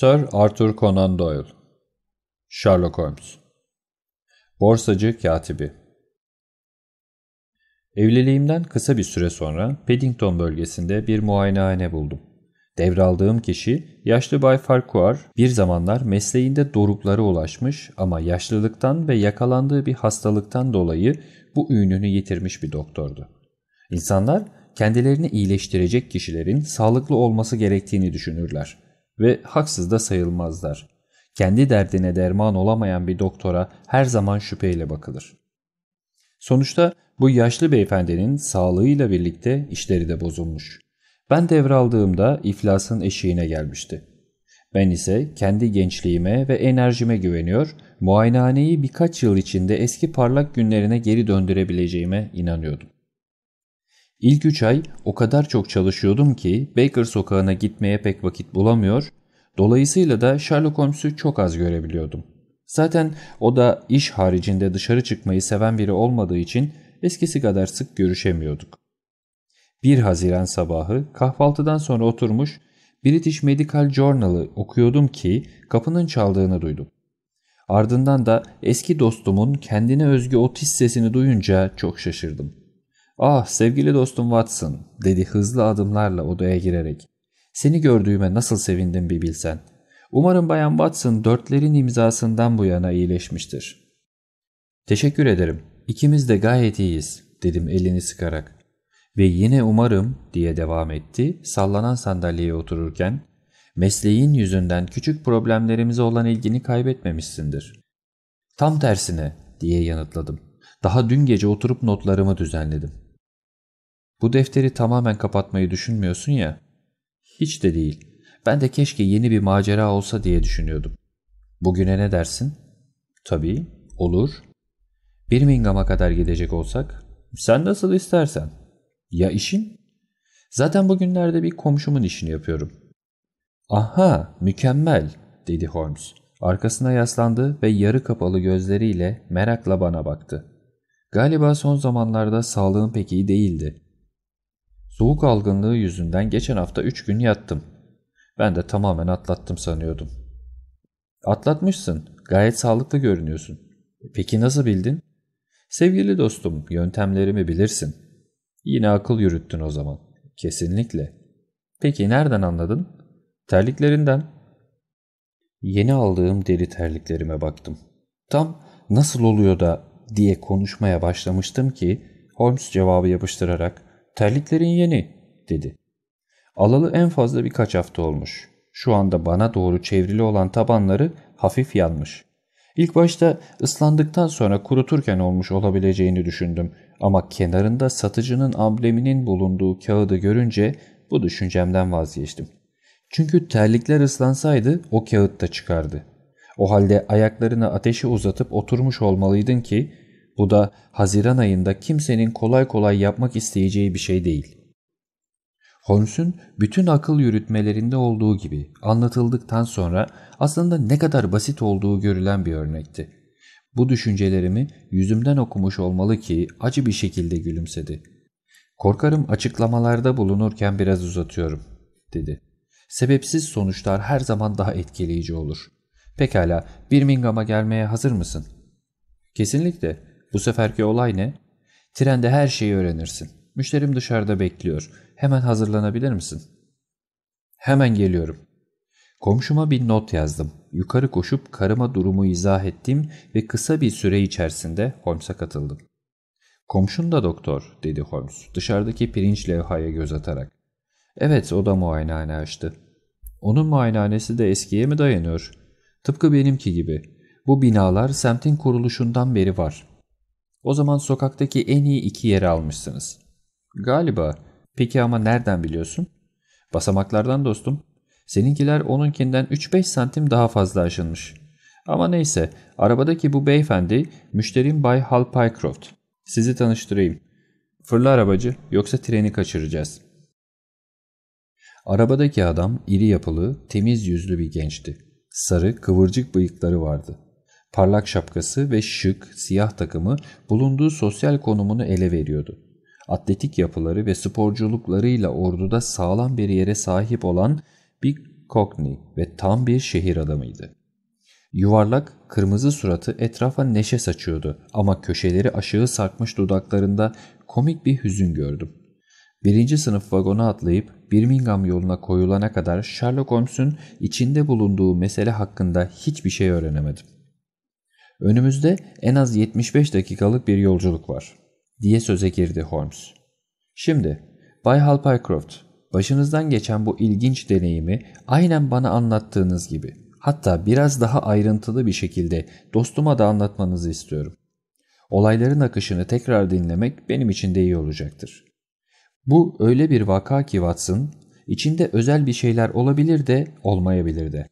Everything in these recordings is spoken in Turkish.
Sir Arthur Conan Doyle Sherlock Holmes Borsacı Katibi Evliliğimden kısa bir süre sonra Paddington bölgesinde bir muayenehane buldum. Devraldığım kişi yaşlı Bay Farquhar bir zamanlar mesleğinde doruklara ulaşmış ama yaşlılıktan ve yakalandığı bir hastalıktan dolayı bu ününü yitirmiş bir doktordu. İnsanlar kendilerini iyileştirecek kişilerin sağlıklı olması gerektiğini düşünürler ve haksız da sayılmazlar. Kendi derdine derman olamayan bir doktora her zaman şüpheyle bakılır. Sonuçta bu yaşlı beyefendinin sağlığıyla birlikte işleri de bozulmuş. Ben devraldığımda iflasın eşiğine gelmişti. Ben ise kendi gençliğime ve enerjime güveniyor, muayenehaneyi birkaç yıl içinde eski parlak günlerine geri döndürebileceğime inanıyordum. İlk üç ay o kadar çok çalışıyordum ki Baker sokağına gitmeye pek vakit bulamıyor, dolayısıyla da Sherlock Holmes'u çok az görebiliyordum. Zaten o da iş haricinde dışarı çıkmayı seven biri olmadığı için eskisi kadar sık görüşemiyorduk. 1 Haziran sabahı kahvaltıdan sonra oturmuş British Medical Journal'ı okuyordum ki kapının çaldığını duydum. Ardından da eski dostumun kendine özgü o tiz sesini duyunca çok şaşırdım. ''Ah sevgili dostum Watson'' dedi hızlı adımlarla odaya girerek. ''Seni gördüğüme nasıl sevindim bir bilsen. Umarım Bayan Watson dörtlerin imzasından bu yana iyileşmiştir.'' ''Teşekkür ederim. İkimiz de gayet iyiyiz.'' dedim elini sıkarak. Ve yine umarım diye devam etti sallanan sandalyeye otururken mesleğin yüzünden küçük problemlerimize olan ilgini kaybetmemişsindir. Tam tersine diye yanıtladım. Daha dün gece oturup notlarımı düzenledim. Bu defteri tamamen kapatmayı düşünmüyorsun ya. Hiç de değil. Ben de keşke yeni bir macera olsa diye düşünüyordum. Bugüne ne dersin? Tabii, olur. Birmingham'a kadar gidecek olsak? Sen nasıl istersen. Ya işin? Zaten bugünlerde bir komşumun işini yapıyorum. Aha, mükemmel, dedi Holmes. Arkasına yaslandı ve yarı kapalı gözleriyle merakla bana baktı. Galiba son zamanlarda sağlığım pek iyi değildi. Soğuk algınlığı yüzünden geçen hafta üç gün yattım. Ben de tamamen atlattım sanıyordum. Atlatmışsın. Gayet sağlıklı görünüyorsun. Peki nasıl bildin? Sevgili dostum, yöntemlerimi bilirsin. Yine akıl yürüttün o zaman. Kesinlikle. Peki nereden anladın? Terliklerinden. Yeni aldığım deri terliklerime baktım. Tam nasıl oluyor da diye konuşmaya başlamıştım ki Holmes cevabı yapıştırarak terliklerin yeni dedi. Alalı en fazla birkaç hafta olmuş. Şu anda bana doğru çevrili olan tabanları hafif yanmış. İlk başta ıslandıktan sonra kuruturken olmuş olabileceğini düşündüm ama kenarında satıcının ambleminin bulunduğu kağıdı görünce bu düşüncemden vazgeçtim. Çünkü terlikler ıslansaydı o kağıt da çıkardı. O halde ayaklarını ateşe uzatıp oturmuş olmalıydın ki bu da Haziran ayında kimsenin kolay kolay yapmak isteyeceği bir şey değil. Holmes'un bütün akıl yürütmelerinde olduğu gibi anlatıldıktan sonra aslında ne kadar basit olduğu görülen bir örnekti. Bu düşüncelerimi yüzümden okumuş olmalı ki acı bir şekilde gülümsedi. Korkarım açıklamalarda bulunurken biraz uzatıyorum, dedi. Sebepsiz sonuçlar her zaman daha etkileyici olur. Pekala, Birmingham'a gelmeye hazır mısın? Kesinlikle. Bu seferki olay ne? Trende her şeyi öğrenirsin. Müşterim dışarıda bekliyor. Hemen hazırlanabilir misin? Hemen geliyorum. Komşuma bir not yazdım. Yukarı koşup karıma durumu izah ettim ve kısa bir süre içerisinde Holmes'a katıldım. Komşun da doktor, dedi Holmes dışarıdaki pirinç levhaya göz atarak. Evet, o da muayenehane açtı. Onun muayenehanesi de eskiye mi dayanıyor? Tıpkı benimki gibi. Bu binalar semtin kuruluşundan beri var. O zaman sokaktaki en iyi iki yeri almışsınız. Galiba. Peki ama nereden biliyorsun? Basamaklardan dostum. Seninkiler onunkinden 3-5 santim daha fazla aşınmış. Ama neyse, arabadaki bu beyefendi müşterim Bay Hal Pycroft. Sizi tanıştırayım. Fırla arabacı, yoksa treni kaçıracağız. Arabadaki adam iri yapılı, temiz yüzlü bir gençti. Sarı, kıvırcık bıyıkları vardı. Parlak şapkası ve şık, siyah takımı bulunduğu sosyal konumunu ele veriyordu. Atletik yapıları ve sporculuklarıyla orduda sağlam bir yere sahip olan bir Cockney ve tam bir şehir adamıydı. Yuvarlak, kırmızı suratı etrafa neşe saçıyordu ama köşeleri aşağı sarkmış dudaklarında komik bir hüzün gördüm. Birinci sınıf vagona atlayıp Birmingham yoluna koyulana kadar Sherlock Holmes'un içinde bulunduğu mesele hakkında hiçbir şey öğrenemedim. Önümüzde en az 75 dakikalık bir yolculuk var, diye söze girdi Holmes. Şimdi, Bay Hal Pycroft, başınızdan geçen bu ilginç deneyimi aynen bana anlattığınız gibi, hatta biraz daha ayrıntılı bir şekilde dostuma da anlatmanızı istiyorum. Olayların akışını tekrar dinlemek benim için de iyi olacaktır. Bu öyle bir vaka ki Watson, içinde özel bir şeyler olabilir de olmayabilir de.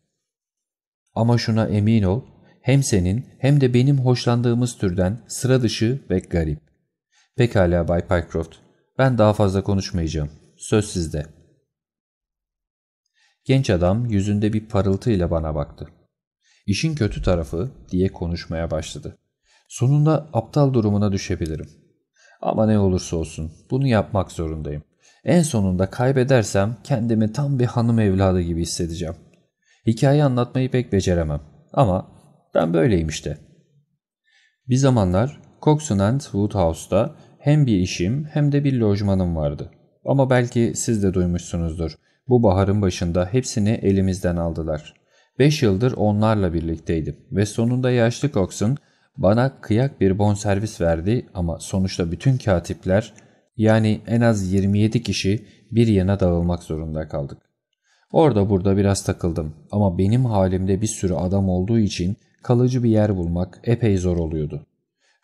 Ama şuna emin ol, hem senin hem de benim hoşlandığımız türden sıra dışı ve garip. Pekala Bay Pycroft, ben daha fazla konuşmayacağım. Söz sizde. Genç adam yüzünde bir parıltıyla bana baktı. İşin kötü tarafı diye konuşmaya başladı. Sonunda aptal durumuna düşebilirim. Ama ne olursa olsun bunu yapmak zorundayım. En sonunda kaybedersem kendimi tam bir hanım evladı gibi hissedeceğim. Hikaye anlatmayı pek beceremem. Ama ben böyleyim işte. Bir zamanlar Coxon and Woodhouse'da hem bir işim hem de bir lojmanım vardı. Ama belki siz de duymuşsunuzdur. Bu baharın başında hepsini elimizden aldılar. Beş yıldır onlarla birlikteydim ve sonunda yaşlı Coxon bana kıyak bir bonservis verdi ama sonuçta bütün katipler yani en az 27 kişi bir yana dağılmak zorunda kaldık. Orada burada biraz takıldım ama benim halimde bir sürü adam olduğu için kalıcı bir yer bulmak epey zor oluyordu.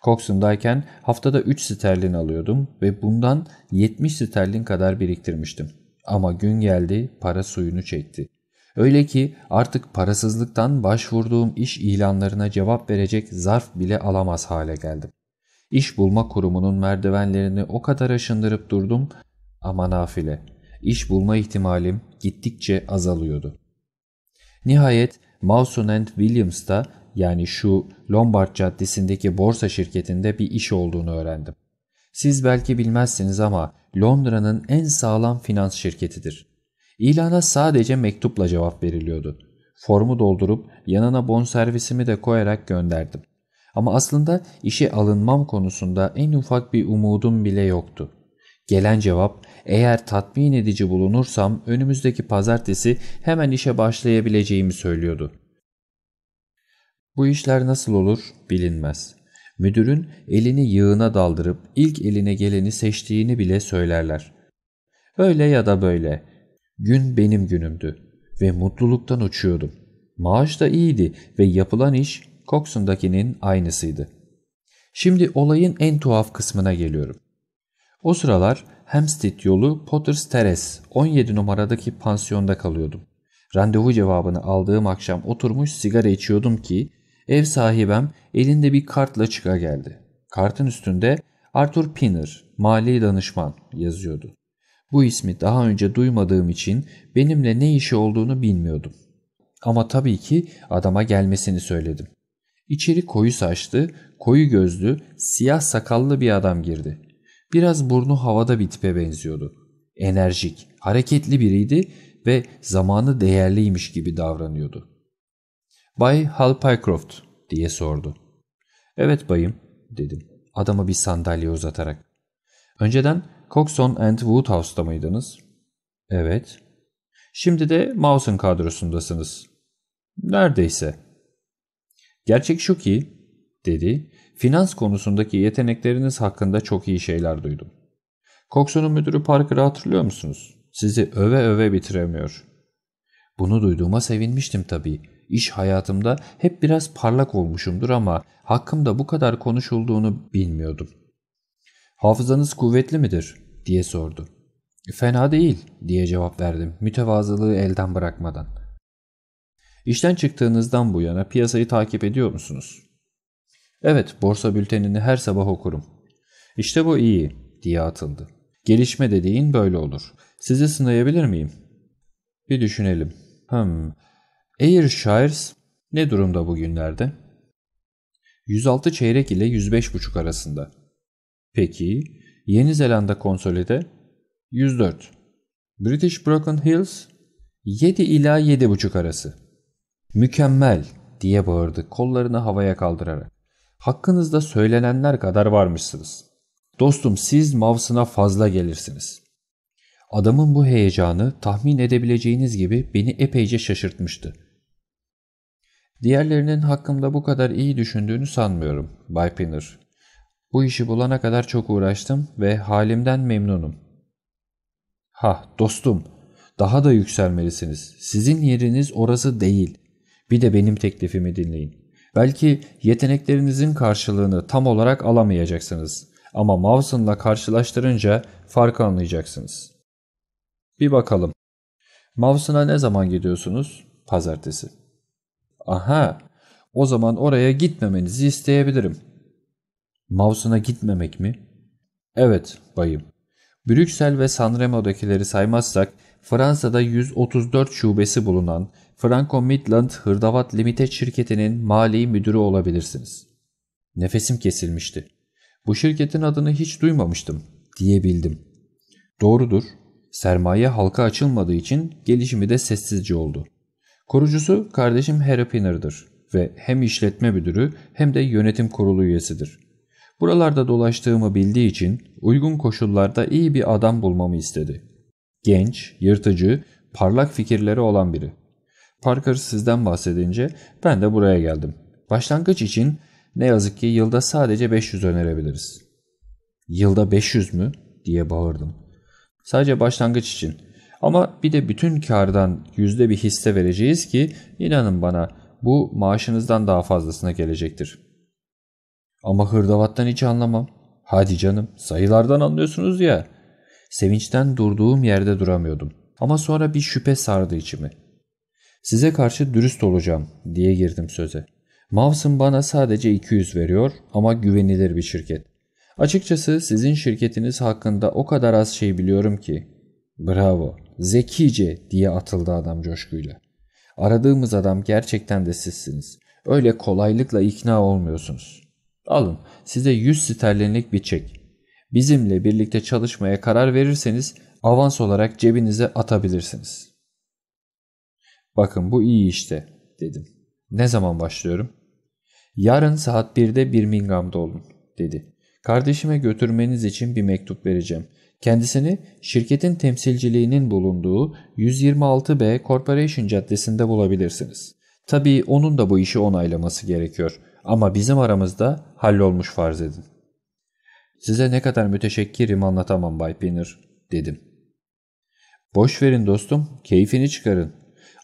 Coxon'dayken haftada 3 sterlin alıyordum ve bundan 70 sterlin kadar biriktirmiştim. Ama gün geldi para suyunu çekti. Öyle ki artık parasızlıktan başvurduğum iş ilanlarına cevap verecek zarf bile alamaz hale geldim. İş bulma kurumunun merdivenlerini o kadar aşındırıp durdum ama nafile. İş bulma ihtimalim gittikçe azalıyordu. Nihayet Mawson and Williams'ta yani şu Lombard Caddesi'ndeki borsa şirketinde bir iş olduğunu öğrendim. Siz belki bilmezsiniz ama Londra'nın en sağlam finans şirketidir. İlana sadece mektupla cevap veriliyordu. Formu doldurup yanına bonservisimi de koyarak gönderdim. Ama aslında işe alınmam konusunda en ufak bir umudum bile yoktu. Gelen cevap eğer tatmin edici bulunursam önümüzdeki pazartesi hemen işe başlayabileceğimi söylüyordu. Bu işler nasıl olur bilinmez. Müdürün elini yığına daldırıp ilk eline geleni seçtiğini bile söylerler. Öyle ya da böyle. Gün benim günümdü ve mutluluktan uçuyordum. Maaş da iyiydi ve yapılan iş Coxon'dakinin aynısıydı. Şimdi olayın en tuhaf kısmına geliyorum. O sıralar Hampstead yolu Potter's Terrace 17 numaradaki pansiyonda kalıyordum. Randevu cevabını aldığım akşam oturmuş sigara içiyordum ki Ev sahibem elinde bir kartla çıka geldi. Kartın üstünde Arthur Pinner, mali danışman yazıyordu. Bu ismi daha önce duymadığım için benimle ne işi olduğunu bilmiyordum. Ama tabii ki adama gelmesini söyledim. İçeri koyu saçlı, koyu gözlü, siyah sakallı bir adam girdi. Biraz burnu havada bir tipe benziyordu. Enerjik, hareketli biriydi ve zamanı değerliymiş gibi davranıyordu. Bay Hal Pycroft diye sordu. Evet bayım dedim adama bir sandalye uzatarak. Önceden Coxon and Woodhouse'da mıydınız? Evet. Şimdi de Mawson kadrosundasınız. Neredeyse. Gerçek şu ki, dedi, finans konusundaki yetenekleriniz hakkında çok iyi şeyler duydum. Coxon'un müdürü Parker'ı hatırlıyor musunuz? Sizi öve öve bitiremiyor. Bunu duyduğuma sevinmiştim tabii. İş hayatımda hep biraz parlak olmuşumdur ama hakkımda bu kadar konuşulduğunu bilmiyordum. Hafızanız kuvvetli midir? diye sordu. Fena değil diye cevap verdim mütevazılığı elden bırakmadan. İşten çıktığınızdan bu yana piyasayı takip ediyor musunuz? Evet borsa bültenini her sabah okurum. İşte bu iyi diye atıldı. Gelişme dediğin böyle olur. Sizi sınayabilir miyim? Bir düşünelim. Hmm, Ayrshires ne durumda bugünlerde? 106 çeyrek ile 105,5 arasında. Peki Yeni Zelanda konsolide 104. British Broken Hills 7 ila 7.30 arası. Mükemmel diye bağırdı kollarını havaya kaldırarak. Hakkınızda söylenenler kadar varmışsınız. Dostum siz Mavsın'a fazla gelirsiniz. Adamın bu heyecanı tahmin edebileceğiniz gibi beni epeyce şaşırtmıştı. Diğerlerinin hakkımda bu kadar iyi düşündüğünü sanmıyorum Bay Pinner. Bu işi bulana kadar çok uğraştım ve halimden memnunum. Ha dostum, daha da yükselmelisiniz. Sizin yeriniz orası değil. Bir de benim teklifimi dinleyin. Belki yeteneklerinizin karşılığını tam olarak alamayacaksınız. Ama Mawson'la karşılaştırınca farkı anlayacaksınız. Bir bakalım. Mawson'a ne zaman gidiyorsunuz? Pazartesi. Aha, o zaman oraya gitmemenizi isteyebilirim. Mawson'a gitmemek mi? Evet, bayım. Brüksel ve Sanremo'dakileri saymazsak Fransa'da 134 şubesi bulunan Franco Midland Hırdavat Limited şirketinin mali müdürü olabilirsiniz. Nefesim kesilmişti. Bu şirketin adını hiç duymamıştım diyebildim. Doğrudur. Sermaye halka açılmadığı için gelişimi de sessizce oldu. Kurucusu kardeşim Harry Pinner'dır ve hem işletme müdürü hem de yönetim kurulu üyesidir. Buralarda dolaştığımı bildiği için uygun koşullarda iyi bir adam bulmamı istedi. Genç, yırtıcı, parlak fikirleri olan biri. Parker sizden bahsedince ben de buraya geldim. Başlangıç için ne yazık ki yılda sadece 500 önerebiliriz. Yılda 500 mü? diye bağırdım. Sadece başlangıç için. Ama bir de bütün kardan yüzde bir hisse vereceğiz ki inanın bana bu maaşınızdan daha fazlasına gelecektir. Ama hırdavattan hiç anlamam. Hadi canım sayılardan anlıyorsunuz ya. Sevinçten durduğum yerde duramıyordum. Ama sonra bir şüphe sardı içimi. Size karşı dürüst olacağım diye girdim söze. Mawson bana sadece 200 veriyor ama güvenilir bir şirket. Açıkçası sizin şirketiniz hakkında o kadar az şey biliyorum ki. Bravo, zekice diye atıldı adam coşkuyla. Aradığımız adam gerçekten de sizsiniz. Öyle kolaylıkla ikna olmuyorsunuz. Alın size 100 sterlinlik bir çek. Bizimle birlikte çalışmaya karar verirseniz avans olarak cebinize atabilirsiniz. Bakın bu iyi işte dedim. Ne zaman başlıyorum? Yarın saat 1'de Birmingham'da olun dedi. Kardeşime götürmeniz için bir mektup vereceğim. Kendisini şirketin temsilciliğinin bulunduğu 126B Corporation Caddesi'nde bulabilirsiniz. Tabii onun da bu işi onaylaması gerekiyor. Ama bizim aramızda hallolmuş farz edin. Size ne kadar müteşekkirim anlatamam Bay Pinner dedim. Boş verin dostum, keyfini çıkarın.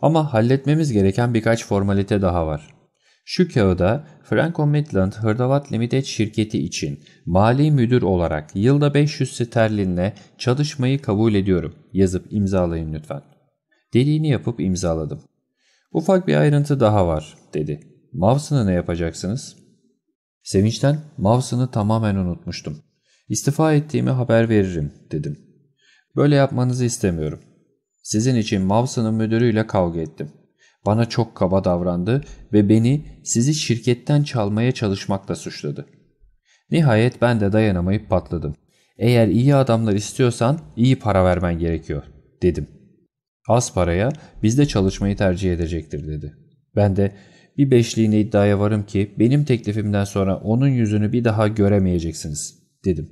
Ama halletmemiz gereken birkaç formalite daha var. Şu kağıda Franco Midland Hırdavat Limited şirketi için mali müdür olarak yılda 500 sterlinle çalışmayı kabul ediyorum yazıp imzalayın lütfen. Dediğini yapıp imzaladım. Ufak bir ayrıntı daha var dedi. Mavs'ını ne yapacaksınız? Sevinçten Mavs'ını tamamen unutmuştum. İstifa ettiğimi haber veririm dedim. Böyle yapmanızı istemiyorum. Sizin için Mavs'ının müdürüyle kavga ettim. Bana çok kaba davrandı ve beni sizi şirketten çalmaya çalışmakla suçladı. Nihayet ben de dayanamayıp patladım. Eğer iyi adamlar istiyorsan iyi para vermen gerekiyor dedim. Az paraya bizde çalışmayı tercih edecektir dedi. Ben de bir beşliğine iddiaya varım ki benim teklifimden sonra onun yüzünü bir daha göremeyeceksiniz dedim.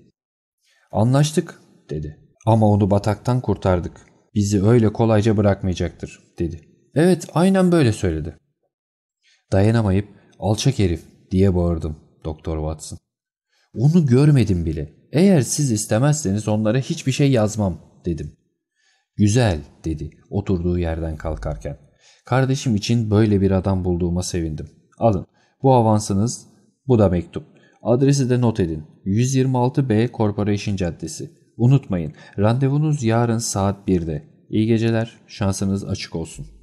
Anlaştık dedi. Ama onu bataktan kurtardık. Bizi öyle kolayca bırakmayacaktır dedi. Evet aynen böyle söyledi. Dayanamayıp alçak herif diye bağırdım Doktor Watson. Onu görmedim bile. Eğer siz istemezseniz onlara hiçbir şey yazmam dedim. Güzel dedi oturduğu yerden kalkarken. Kardeşim için böyle bir adam bulduğuma sevindim. Alın bu avansınız bu da mektup. Adresi de not edin. 126B Corporation Caddesi. Unutmayın randevunuz yarın saat 1'de. İyi geceler şansınız açık olsun.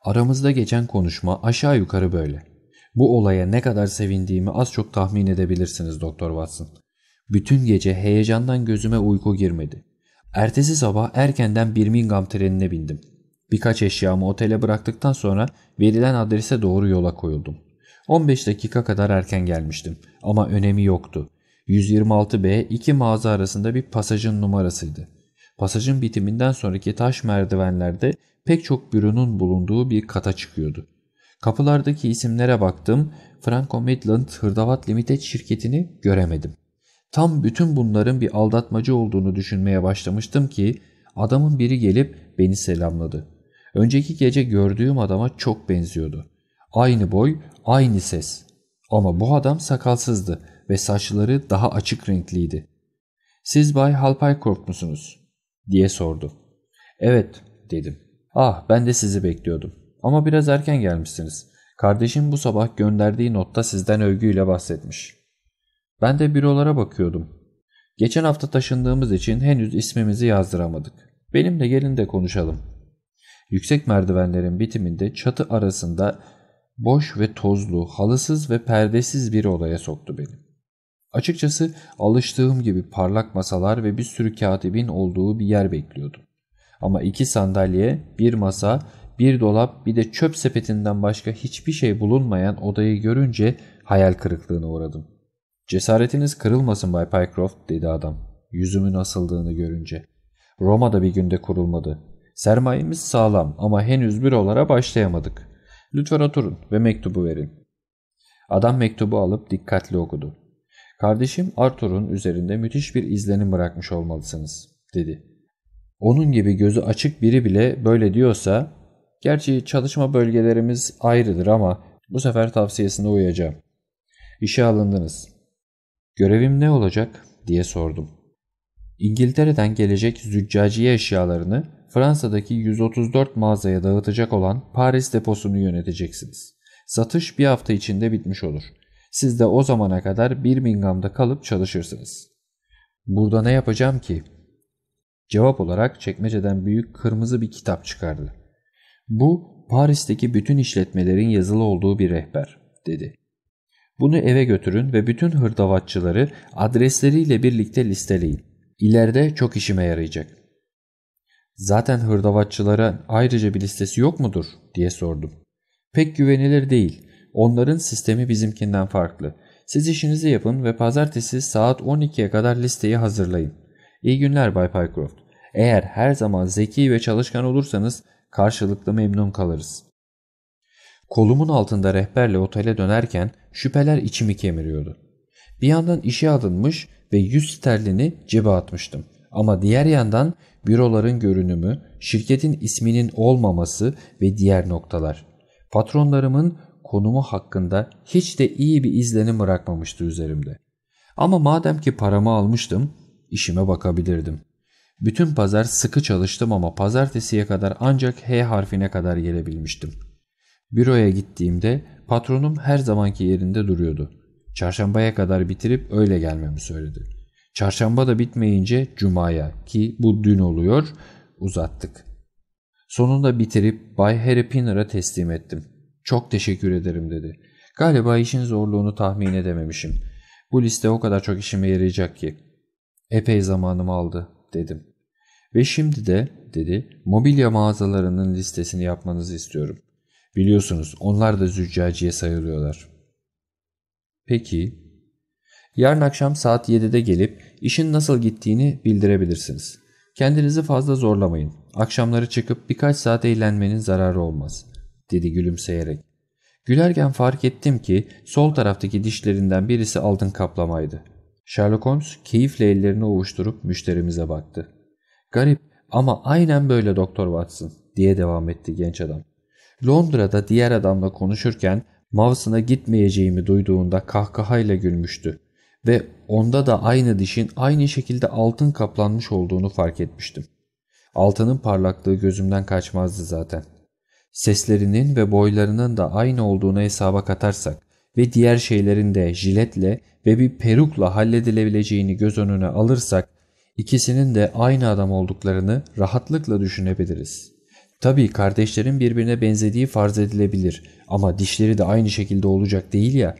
Aramızda geçen konuşma aşağı yukarı böyle. Bu olaya ne kadar sevindiğimi az çok tahmin edebilirsiniz Doktor Watson. Bütün gece heyecandan gözüme uyku girmedi. Ertesi sabah erkenden Birmingham trenine bindim. Birkaç eşyamı otele bıraktıktan sonra verilen adrese doğru yola koyuldum. 15 dakika kadar erken gelmiştim ama önemi yoktu. 126B iki mağaza arasında bir pasajın numarasıydı. Pasajın bitiminden sonraki taş merdivenlerde pek çok büronun bulunduğu bir kata çıkıyordu. Kapılardaki isimlere baktım. Franco Midland Hırdavat Limited şirketini göremedim. Tam bütün bunların bir aldatmacı olduğunu düşünmeye başlamıştım ki adamın biri gelip beni selamladı. Önceki gece gördüğüm adama çok benziyordu. Aynı boy, aynı ses. Ama bu adam sakalsızdı ve saçları daha açık renkliydi. ''Siz Bay Halpaykorp musunuz?'' Diye sordu. ''Evet'' dedim. ''Ah ben de sizi bekliyordum. Ama biraz erken gelmişsiniz. Kardeşim bu sabah gönderdiği notta sizden övgüyle bahsetmiş. Ben de bürolara bakıyordum. Geçen hafta taşındığımız için henüz ismimizi yazdıramadık. Benimle gelin de konuşalım. Yüksek merdivenlerin bitiminde çatı arasında boş ve tozlu, halısız ve perdesiz bir odaya soktu beni. Açıkçası alıştığım gibi parlak masalar ve bir sürü katibin olduğu bir yer bekliyordum. Ama iki sandalye, bir masa bir dolap bir de çöp sepetinden başka hiçbir şey bulunmayan odayı görünce hayal kırıklığına uğradım. Cesaretiniz kırılmasın Bay Pycroft dedi adam yüzümün asıldığını görünce. Roma'da bir günde kurulmadı. Sermayemiz sağlam ama henüz bürolara başlayamadık. Lütfen oturun ve mektubu verin. Adam mektubu alıp dikkatli okudu. Kardeşim Arthur'un üzerinde müthiş bir izlenim bırakmış olmalısınız dedi. Onun gibi gözü açık biri bile böyle diyorsa Gerçi çalışma bölgelerimiz ayrıdır ama bu sefer tavsiyesine uyacağım. İşe alındınız. Görevim ne olacak diye sordum. İngiltere'den gelecek züccaciye eşyalarını Fransa'daki 134 mağazaya dağıtacak olan Paris deposunu yöneteceksiniz. Satış bir hafta içinde bitmiş olur. Siz de o zamana kadar Birmingham'da kalıp çalışırsınız. Burada ne yapacağım ki? Cevap olarak çekmeceden büyük kırmızı bir kitap çıkardı. Bu Paris'teki bütün işletmelerin yazılı olduğu bir rehber dedi. Bunu eve götürün ve bütün hırdavatçıları adresleriyle birlikte listeleyin. İleride çok işime yarayacak. Zaten hırdavatçılara ayrıca bir listesi yok mudur diye sordum. Pek güvenilir değil. Onların sistemi bizimkinden farklı. Siz işinizi yapın ve pazartesi saat 12'ye kadar listeyi hazırlayın. İyi günler Bay Pycroft. Eğer her zaman zeki ve çalışkan olursanız karşılıklı memnun kalırız. Kolumun altında rehberle otele dönerken şüpheler içimi kemiriyordu. Bir yandan işe alınmış ve yüz sterlini cebe atmıştım. Ama diğer yandan büroların görünümü, şirketin isminin olmaması ve diğer noktalar. Patronlarımın konumu hakkında hiç de iyi bir izlenim bırakmamıştı üzerimde. Ama madem ki paramı almıştım, işime bakabilirdim. Bütün pazar sıkı çalıştım ama pazartesiye kadar ancak H harfine kadar gelebilmiştim. Büroya gittiğimde patronum her zamanki yerinde duruyordu. Çarşambaya kadar bitirip öyle gelmemi söyledi. Çarşamba da bitmeyince cumaya ki bu dün oluyor uzattık. Sonunda bitirip Bay Harry Pinner'a teslim ettim. Çok teşekkür ederim dedi. Galiba işin zorluğunu tahmin edememişim. Bu liste o kadar çok işime yarayacak ki. Epey zamanımı aldı dedim. Ve şimdi de dedi mobilya mağazalarının listesini yapmanızı istiyorum. Biliyorsunuz onlar da züccaciye sayılıyorlar. Peki. Yarın akşam saat 7'de gelip işin nasıl gittiğini bildirebilirsiniz. Kendinizi fazla zorlamayın. Akşamları çıkıp birkaç saat eğlenmenin zararı olmaz. Dedi gülümseyerek. Gülerken fark ettim ki sol taraftaki dişlerinden birisi altın kaplamaydı. Sherlock Holmes keyifle ellerini ovuşturup müşterimize baktı. Garip ama aynen böyle Doktor Watson diye devam etti genç adam. Londra'da diğer adamla konuşurken Mavson'a gitmeyeceğimi duyduğunda kahkahayla gülmüştü ve onda da aynı dişin aynı şekilde altın kaplanmış olduğunu fark etmiştim. Altının parlaklığı gözümden kaçmazdı zaten. Seslerinin ve boylarının da aynı olduğunu hesaba katarsak ve diğer şeylerin de jiletle ve bir perukla halledilebileceğini göz önüne alırsak İkisinin de aynı adam olduklarını rahatlıkla düşünebiliriz. Tabii kardeşlerin birbirine benzediği farz edilebilir ama dişleri de aynı şekilde olacak değil ya.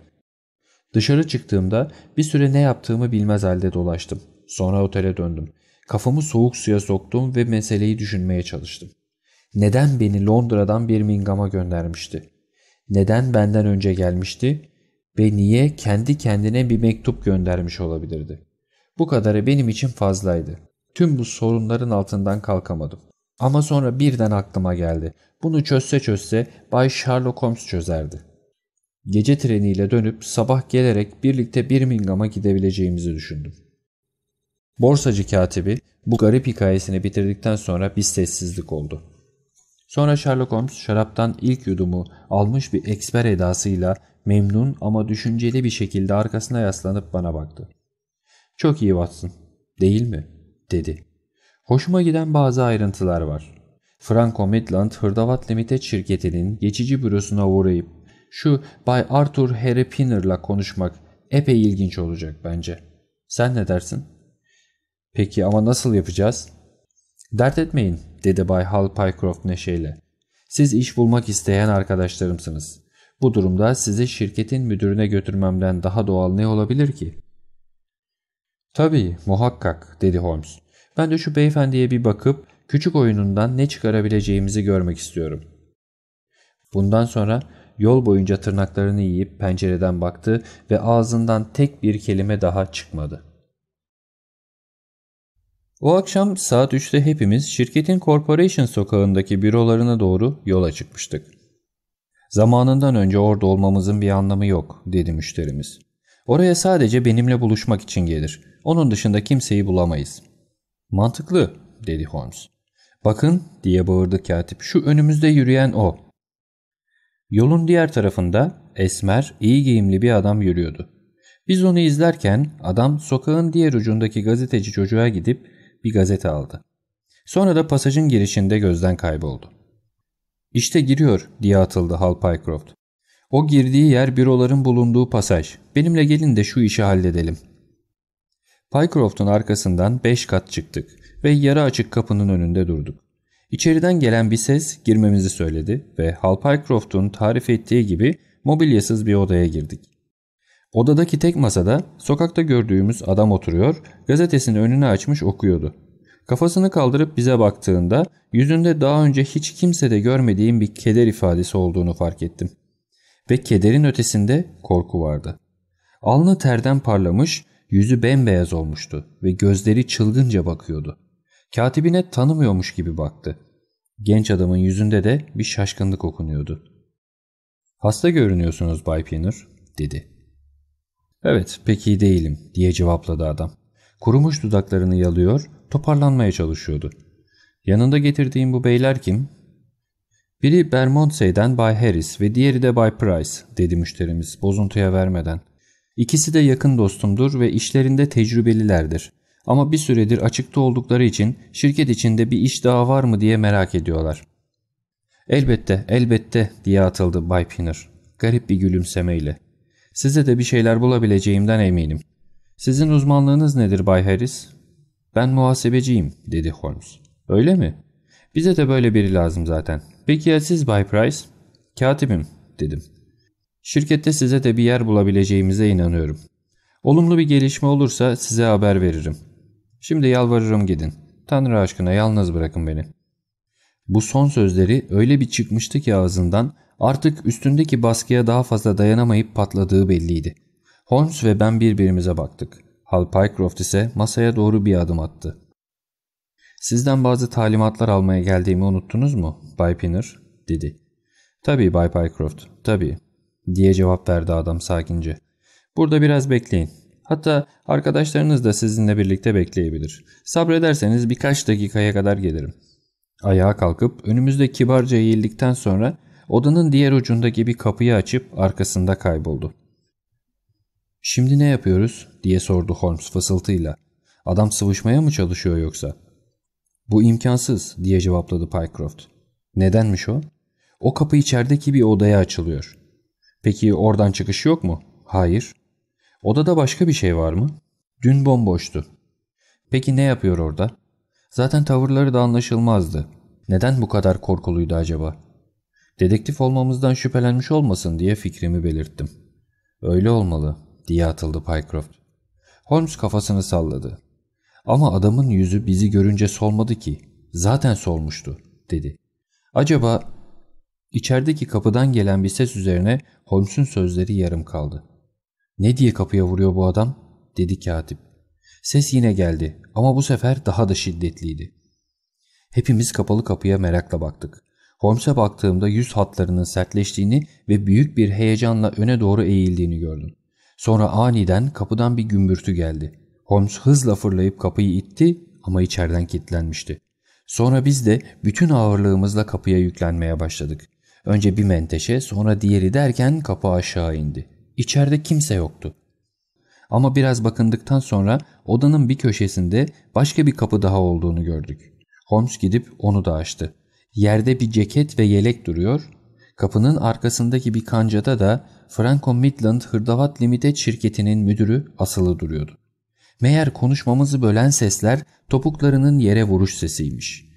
Dışarı çıktığımda bir süre ne yaptığımı bilmez halde dolaştım. Sonra otele döndüm. Kafamı soğuk suya soktum ve meseleyi düşünmeye çalıştım. Neden beni Londra'dan Birmingham'a göndermişti? Neden benden önce gelmişti? Ve niye kendi kendine bir mektup göndermiş olabilirdi? Bu kadarı benim için fazlaydı. Tüm bu sorunların altından kalkamadım. Ama sonra birden aklıma geldi. Bunu çözse çözse Bay Sherlock Holmes çözerdi. Gece treniyle dönüp sabah gelerek birlikte Birmingham'a gidebileceğimizi düşündüm. Borsacı katibi bu garip hikayesini bitirdikten sonra bir sessizlik oldu. Sonra Sherlock Holmes şaraptan ilk yudumu almış bir eksper edasıyla memnun ama düşünceli bir şekilde arkasına yaslanıp bana baktı. ''Çok iyi Watson, değil mi?'' dedi. ''Hoşuma giden bazı ayrıntılar var. Franco Midland Hırdavat Limited şirketinin geçici bürosuna uğrayıp şu Bay Arthur Harry Pinner'la konuşmak epey ilginç olacak bence. Sen ne dersin?'' ''Peki ama nasıl yapacağız?'' ''Dert etmeyin.'' Dedi Bay Hal Pycroft neşeyle. ''Siz iş bulmak isteyen arkadaşlarımsınız. Bu durumda sizi şirketin müdürüne götürmemden daha doğal ne olabilir ki?'' ''Tabii, muhakkak.'' dedi Holmes. ''Ben de şu beyefendiye bir bakıp küçük oyunundan ne çıkarabileceğimizi görmek istiyorum.'' Bundan sonra yol boyunca tırnaklarını yiyip pencereden baktı ve ağzından tek bir kelime daha çıkmadı. O akşam saat 3'te hepimiz şirketin Corporation sokağındaki bürolarına doğru yola çıkmıştık. Zamanından önce orada olmamızın bir anlamı yok dedi müşterimiz. Oraya sadece benimle buluşmak için gelir. Onun dışında kimseyi bulamayız. Mantıklı dedi Holmes. Bakın diye bağırdı katip şu önümüzde yürüyen o. Yolun diğer tarafında esmer, iyi giyimli bir adam yürüyordu. Biz onu izlerken adam sokağın diğer ucundaki gazeteci çocuğa gidip bir gazete aldı. Sonra da pasajın girişinde gözden kayboldu. İşte giriyor diye atıldı Hal Pycroft. O girdiği yer büroların bulunduğu pasaj. Benimle gelin de şu işi halledelim. Pycroft'un arkasından beş kat çıktık ve yarı açık kapının önünde durduk. İçeriden gelen bir ses girmemizi söyledi ve Hal Pycroft'un tarif ettiği gibi mobilyasız bir odaya girdik. Odadaki tek masada sokakta gördüğümüz adam oturuyor, gazetesini önüne açmış okuyordu. Kafasını kaldırıp bize baktığında yüzünde daha önce hiç kimsede görmediğim bir keder ifadesi olduğunu fark ettim. Ve kederin ötesinde korku vardı. Alnı terden parlamış, yüzü bembeyaz olmuştu ve gözleri çılgınca bakıyordu. Katibine tanımıyormuş gibi baktı. Genç adamın yüzünde de bir şaşkınlık okunuyordu. ''Hasta görünüyorsunuz Bay Pinner'' dedi. ''Evet, pek iyi değilim.'' diye cevapladı adam. Kurumuş dudaklarını yalıyor, toparlanmaya çalışıyordu. ''Yanında getirdiğim bu beyler kim?'' ''Biri Bermondsey'den Bay Harris ve diğeri de Bay Price.'' dedi müşterimiz bozuntuya vermeden. ''İkisi de yakın dostumdur ve işlerinde tecrübelilerdir. Ama bir süredir açıkta oldukları için şirket içinde bir iş daha var mı diye merak ediyorlar.'' ''Elbette, elbette.'' diye atıldı Bay Pinner. Garip bir gülümsemeyle. Size de bir şeyler bulabileceğimden eminim. Sizin uzmanlığınız nedir Bay Harris? Ben muhasebeciyim dedi Holmes. Öyle mi? Bize de böyle biri lazım zaten. Peki ya siz Bay Price? Katibim dedim. Şirkette size de bir yer bulabileceğimize inanıyorum. Olumlu bir gelişme olursa size haber veririm. Şimdi yalvarırım gidin. Tanrı aşkına yalnız bırakın beni. Bu son sözleri öyle bir çıkmıştı ki ağzından Artık üstündeki baskıya daha fazla dayanamayıp patladığı belliydi. Holmes ve ben birbirimize baktık. Hal Pycroft ise masaya doğru bir adım attı. ''Sizden bazı talimatlar almaya geldiğimi unuttunuz mu Bay Pinner?'' dedi. ''Tabii Bay Pycroft, tabii.'' diye cevap verdi adam sakince. ''Burada biraz bekleyin. Hatta arkadaşlarınız da sizinle birlikte bekleyebilir. Sabrederseniz birkaç dakikaya kadar gelirim.'' Ayağa kalkıp önümüzde kibarca eğildikten sonra Odanın diğer ucundaki bir kapıyı açıp arkasında kayboldu. ''Şimdi ne yapıyoruz?'' diye sordu Holmes fısıltıyla. ''Adam sıvışmaya mı çalışıyor yoksa?'' ''Bu imkansız.'' diye cevapladı Pycroft. ''Nedenmiş o?'' ''O kapı içerideki bir odaya açılıyor.'' ''Peki oradan çıkış yok mu?'' ''Hayır.'' ''Odada başka bir şey var mı?'' ''Dün bomboştu.'' ''Peki ne yapıyor orada?'' Zaten tavırları da anlaşılmazdı. Neden bu kadar korkuluydu acaba?'' Dedektif olmamızdan şüphelenmiş olmasın diye fikrimi belirttim. Öyle olmalı diye atıldı Pycroft. Holmes kafasını salladı. Ama adamın yüzü bizi görünce solmadı ki. Zaten solmuştu dedi. Acaba içerideki kapıdan gelen bir ses üzerine Holmes'un sözleri yarım kaldı. Ne diye kapıya vuruyor bu adam? dedi katip. Ses yine geldi ama bu sefer daha da şiddetliydi. Hepimiz kapalı kapıya merakla baktık. Holmes'e baktığımda yüz hatlarının sertleştiğini ve büyük bir heyecanla öne doğru eğildiğini gördüm. Sonra aniden kapıdan bir gümbürtü geldi. Holmes hızla fırlayıp kapıyı itti ama içeriden kilitlenmişti. Sonra biz de bütün ağırlığımızla kapıya yüklenmeye başladık. Önce bir menteşe sonra diğeri derken kapı aşağı indi. İçeride kimse yoktu. Ama biraz bakındıktan sonra odanın bir köşesinde başka bir kapı daha olduğunu gördük. Holmes gidip onu da açtı. Yerde bir ceket ve yelek duruyor. Kapının arkasındaki bir kancada da Franco Midland Hırdavat Limited şirketinin müdürü asılı duruyordu. Meğer konuşmamızı bölen sesler topuklarının yere vuruş sesiymiş.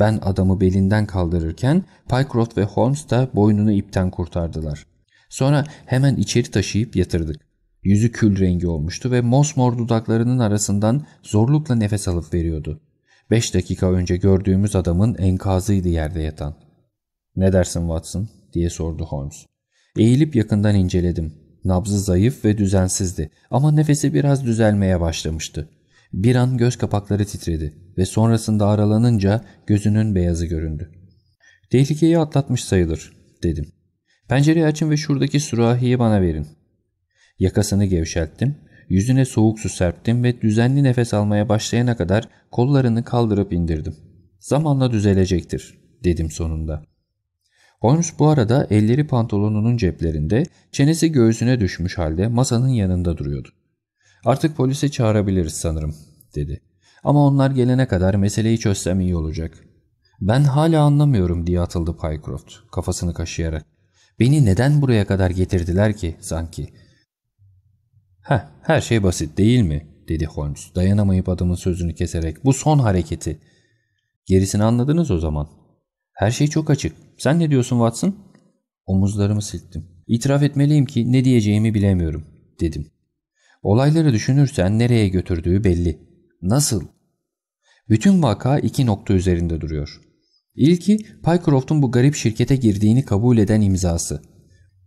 Ben adamı belinden kaldırırken Pycroft ve Holmes da boynunu ipten kurtardılar. Sonra hemen içeri taşıyıp yatırdık. Yüzü kül rengi olmuştu ve mosmor dudaklarının arasından zorlukla nefes alıp veriyordu. Beş dakika önce gördüğümüz adamın enkazıydı yerde yatan. ''Ne dersin Watson?'' diye sordu Holmes. Eğilip yakından inceledim. Nabzı zayıf ve düzensizdi ama nefesi biraz düzelmeye başlamıştı. Bir an göz kapakları titredi ve sonrasında aralanınca gözünün beyazı göründü. ''Tehlikeyi atlatmış sayılır.'' dedim. ''Pencereyi açın ve şuradaki sürahiyi bana verin.'' Yakasını gevşelttim, yüzüne soğuk su serptim ve düzenli nefes almaya başlayana kadar kollarını kaldırıp indirdim. ''Zamanla düzelecektir.'' dedim sonunda. Holmes bu arada elleri pantolonunun ceplerinde, çenesi göğsüne düşmüş halde masanın yanında duruyordu. ''Artık polise çağırabiliriz sanırım.'' dedi. ''Ama onlar gelene kadar meseleyi çözsem iyi olacak.'' ''Ben hala anlamıyorum.'' diye atıldı Pycroft kafasını kaşıyarak. ''Beni neden buraya kadar getirdiler ki sanki?'' ''Heh, her şey basit değil mi?'' dedi Holmes dayanamayıp adamın sözünü keserek. ''Bu son hareketi.'' ''Gerisini anladınız o zaman.'' ''Her şey çok açık. Sen ne diyorsun Watson?'' Omuzlarımı silktim. ''İtiraf etmeliyim ki ne diyeceğimi bilemiyorum.'' dedim. Olayları düşünürsen nereye götürdüğü belli. Nasıl? Bütün vaka iki nokta üzerinde duruyor. İlki Pycroft'un bu garip şirkete girdiğini kabul eden imzası.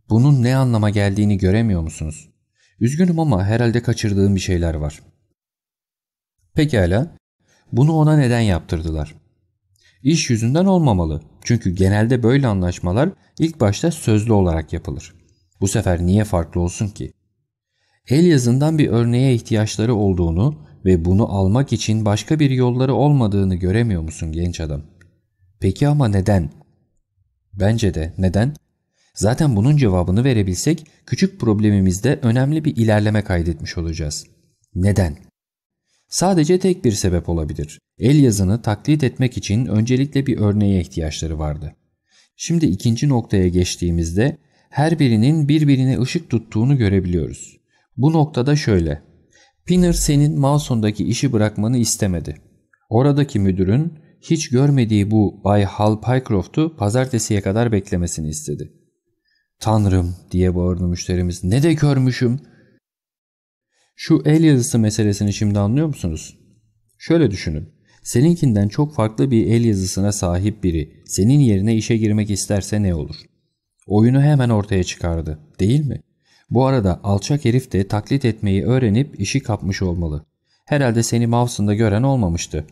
Bunun ne anlama geldiğini göremiyor musunuz? Üzgünüm ama herhalde kaçırdığım bir şeyler var. Pekala. Bunu ona neden yaptırdılar? İş yüzünden olmamalı. Çünkü genelde böyle anlaşmalar ilk başta sözlü olarak yapılır. Bu sefer niye farklı olsun ki? El yazından bir örneğe ihtiyaçları olduğunu ve bunu almak için başka bir yolları olmadığını göremiyor musun genç adam? Peki ama neden? Bence de neden? Zaten bunun cevabını verebilsek küçük problemimizde önemli bir ilerleme kaydetmiş olacağız. Neden? Sadece tek bir sebep olabilir. El yazını taklit etmek için öncelikle bir örneğe ihtiyaçları vardı. Şimdi ikinci noktaya geçtiğimizde her birinin birbirine ışık tuttuğunu görebiliyoruz. Bu noktada şöyle. Pinner senin Mawson'daki işi bırakmanı istemedi. Oradaki müdürün hiç görmediği bu Bay Hal Pycroft'u pazartesiye kadar beklemesini istedi. Tanrım diye bağırdı müşterimiz. Ne de görmüşüm. Şu el yazısı meselesini şimdi anlıyor musunuz? Şöyle düşünün. Seninkinden çok farklı bir el yazısına sahip biri senin yerine işe girmek isterse ne olur? Oyunu hemen ortaya çıkardı değil mi? Bu arada alçak herif de taklit etmeyi öğrenip işi kapmış olmalı. Herhalde seni Mawson'da gören olmamıştı.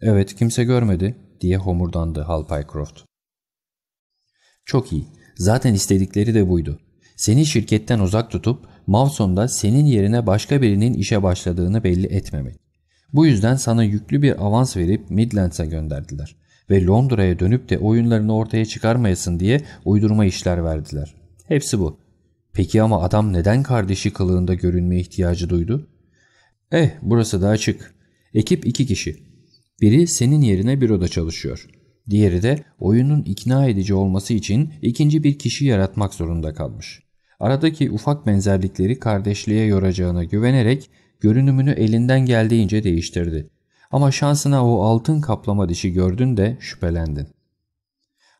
Evet kimse görmedi diye homurdandı Hal Pycroft. Çok iyi. Zaten istedikleri de buydu. Seni şirketten uzak tutup Mawson'da senin yerine başka birinin işe başladığını belli etmemek. Bu yüzden sana yüklü bir avans verip Midlands'a gönderdiler. Ve Londra'ya dönüp de oyunlarını ortaya çıkarmayasın diye uydurma işler verdiler. Hepsi bu. Peki ama adam neden kardeşi kılığında görünme ihtiyacı duydu? Eh burası da açık. Ekip iki kişi. Biri senin yerine büroda çalışıyor. Diğeri de oyunun ikna edici olması için ikinci bir kişi yaratmak zorunda kalmış. Aradaki ufak benzerlikleri kardeşliğe yoracağına güvenerek görünümünü elinden geldiğince değiştirdi. Ama şansına o altın kaplama dişi gördün de şüphelendin.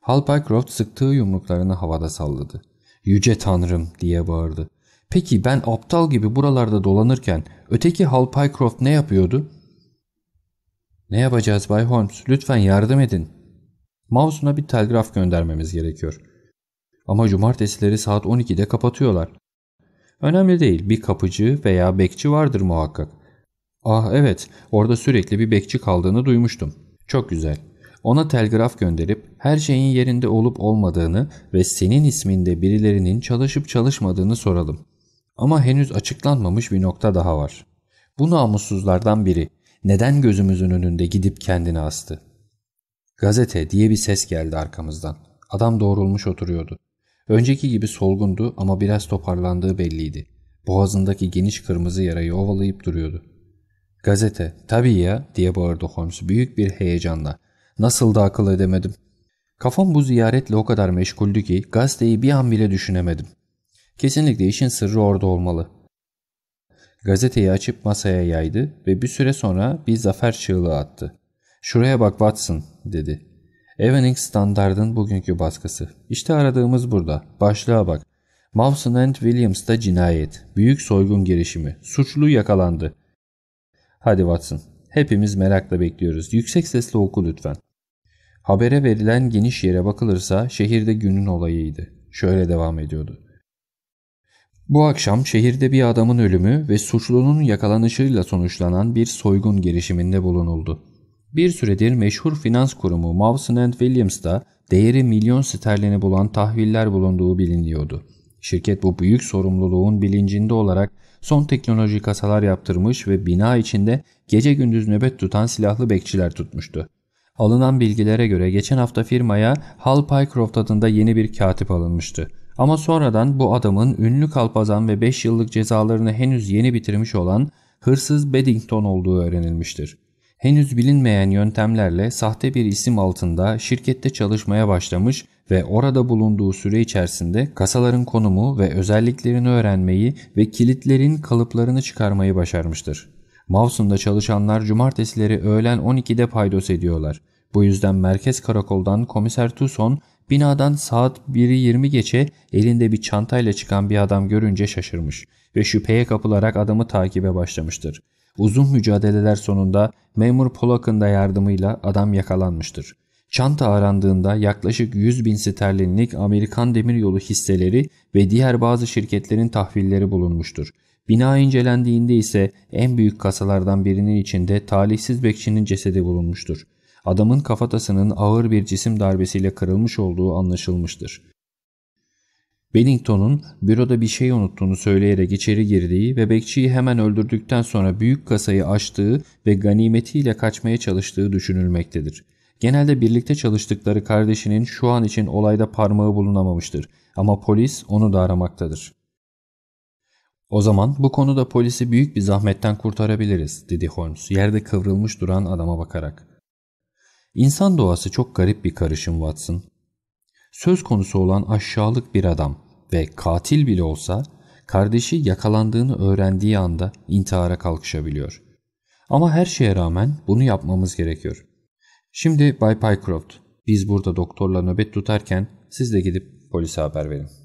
Hal Pycroft sıktığı yumruklarını havada salladı. Yüce Tanrım diye bağırdı. Peki ben aptal gibi buralarda dolanırken öteki Hal Pycroft ne yapıyordu? Ne yapacağız Bay Holmes? Lütfen yardım edin. Mawson'a bir telgraf göndermemiz gerekiyor. Ama cumartesileri saat 12'de kapatıyorlar. Önemli değil bir kapıcı veya bekçi vardır muhakkak. Ah evet, orada sürekli bir bekçi kaldığını duymuştum. Çok güzel. Ona telgraf gönderip her şeyin yerinde olup olmadığını ve senin isminde birilerinin çalışıp çalışmadığını soralım. Ama henüz açıklanmamış bir nokta daha var. Bu namussuzlardan biri neden gözümüzün önünde gidip kendini astı? Gazete diye bir ses geldi arkamızdan. Adam doğrulmuş oturuyordu. Önceki gibi solgundu ama biraz toparlandığı belliydi. Boğazındaki geniş kırmızı yarayı ovalayıp duruyordu. Gazete, tabii ya diye bağırdı Holmes büyük bir heyecanla. Nasıl da akıl edemedim. Kafam bu ziyaretle o kadar meşguldü ki gazeteyi bir an bile düşünemedim. Kesinlikle işin sırrı orada olmalı. Gazeteyi açıp masaya yaydı ve bir süre sonra bir zafer çığlığı attı. ''Şuraya bak Watson'' dedi. Evening Standard'ın bugünkü baskısı. İşte aradığımız burada. Başlığa bak. Mawson and Williams'ta cinayet. Büyük soygun girişimi. Suçlu yakalandı. Hadi Watson. Hepimiz merakla bekliyoruz. Yüksek sesle oku lütfen. Habere verilen geniş yere bakılırsa şehirde günün olayıydı. Şöyle devam ediyordu. Bu akşam şehirde bir adamın ölümü ve suçlunun yakalanışıyla sonuçlanan bir soygun girişiminde bulunuldu. Bir süredir meşhur finans kurumu Mawson Williams'ta değeri milyon sterlini bulan tahviller bulunduğu biliniyordu. Şirket bu büyük sorumluluğun bilincinde olarak son teknoloji kasalar yaptırmış ve bina içinde gece gündüz nöbet tutan silahlı bekçiler tutmuştu. Alınan bilgilere göre geçen hafta firmaya Hal Pycroft adında yeni bir katip alınmıştı. Ama sonradan bu adamın ünlü kalpazan ve 5 yıllık cezalarını henüz yeni bitirmiş olan hırsız Beddington olduğu öğrenilmiştir. Henüz bilinmeyen yöntemlerle sahte bir isim altında şirkette çalışmaya başlamış ve orada bulunduğu süre içerisinde kasaların konumu ve özelliklerini öğrenmeyi ve kilitlerin kalıplarını çıkarmayı başarmıştır. Mawson'da çalışanlar cumartesileri öğlen 12'de paydos ediyorlar. Bu yüzden merkez karakoldan komiser Tucson binadan saat 1'i 20 geçe elinde bir çantayla çıkan bir adam görünce şaşırmış ve şüpheye kapılarak adamı takibe başlamıştır. Uzun mücadeleler sonunda memur Polak'ın da yardımıyla adam yakalanmıştır. Çanta arandığında yaklaşık 100 bin sterlinlik Amerikan demiryolu hisseleri ve diğer bazı şirketlerin tahvilleri bulunmuştur. Bina incelendiğinde ise en büyük kasalardan birinin içinde talihsiz bekçinin cesedi bulunmuştur. Adamın kafatasının ağır bir cisim darbesiyle kırılmış olduğu anlaşılmıştır. Bennington'un büroda bir şey unuttuğunu söyleyerek içeri girdiği ve bekçiyi hemen öldürdükten sonra büyük kasayı açtığı ve ganimetiyle kaçmaya çalıştığı düşünülmektedir. Genelde birlikte çalıştıkları kardeşinin şu an için olayda parmağı bulunamamıştır ama polis onu da aramaktadır. O zaman bu konuda polisi büyük bir zahmetten kurtarabiliriz dedi Holmes yerde kıvrılmış duran adama bakarak. İnsan doğası çok garip bir karışım Watson. Söz konusu olan aşağılık bir adam ve katil bile olsa kardeşi yakalandığını öğrendiği anda intihara kalkışabiliyor. Ama her şeye rağmen bunu yapmamız gerekiyor. Şimdi Bay Pycroft, biz burada doktorla nöbet tutarken siz de gidip polise haber verin.